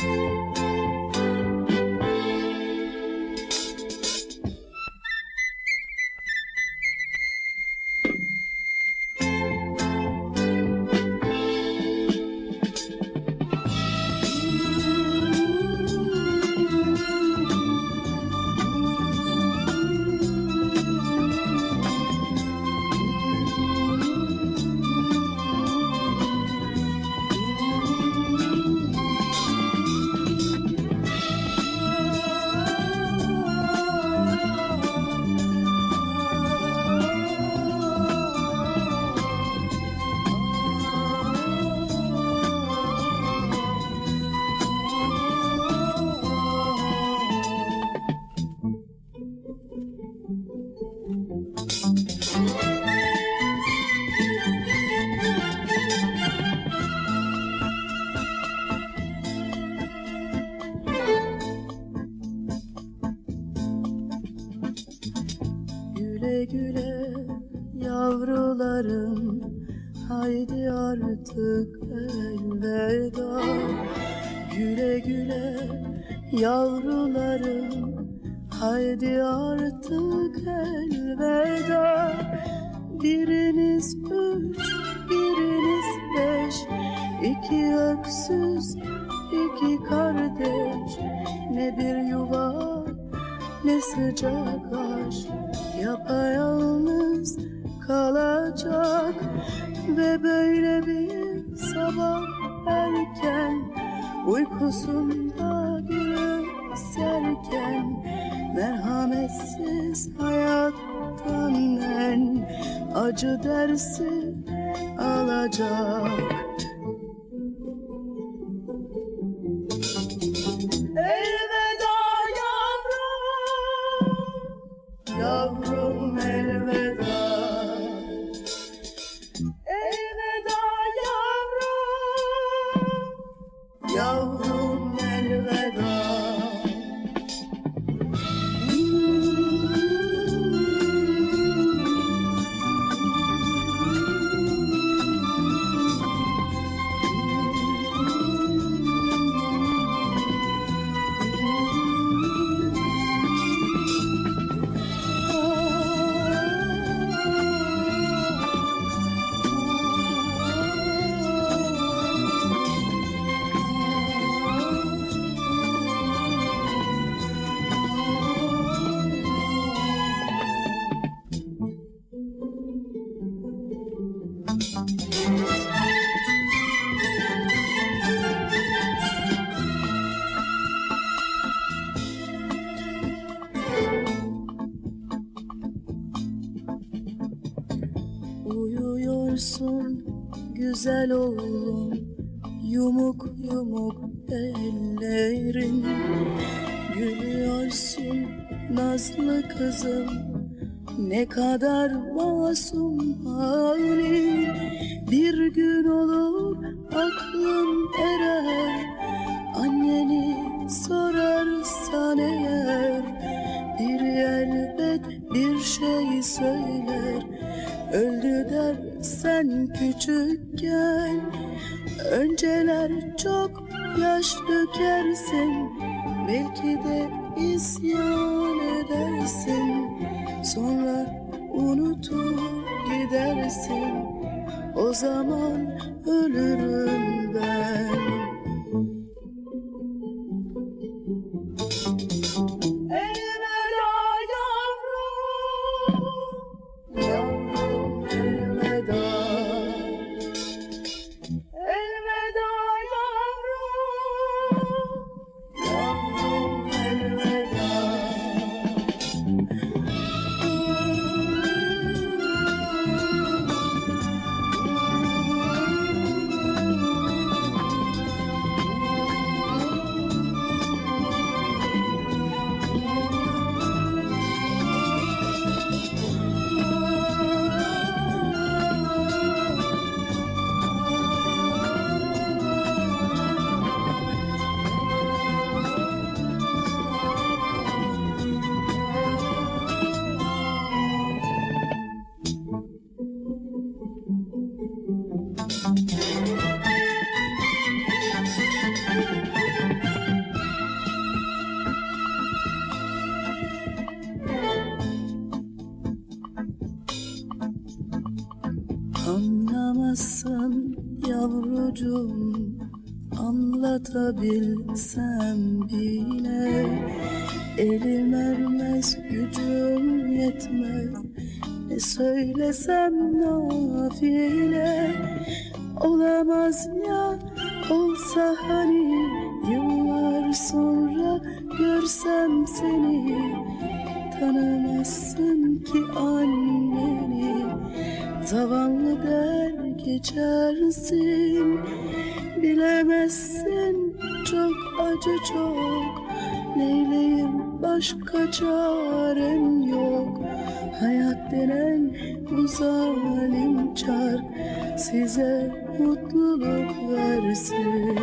Música Güle güle yavrularım Haydi artık elveda. Güle güle yavrularım Haydi artık elveda. Biriniz üç, biriniz beş İki öksüz, iki kardeş. Ne bir yuva ne sıcak aşk Yapayalnız kalacak Ve böyle bir sabah erken Uykusunda gülümserken Merhametsiz hayattan en Acı dersi alacak No. Uyuyorsun güzel oğlum Yumuk yumuk ellerin. Gülüyorsun nazlı kızım Ne kadar masum halin Bir gün olur aklın erer. Anneni sorarsan eğer Bir elbet bir şey söyler. Öldü dersen küçükken Önceler çok yaş dökersin. Belki de isyan edersin Sonra unutup gidersin. O zaman ölürüm ben Yavrucuğum Anlatabilsem bile Elim ermez gücüm yetmez. Ne söylesem nafile Olamaz ya olsa hani Yıllar sonra görsem seni Tanımazsın ki anneni Zavallı der geçersin. Bilemezsin çok acı çok. Neyleyim başka çarem yok. Hayat denen bu zalim çark. Size mutluluk versin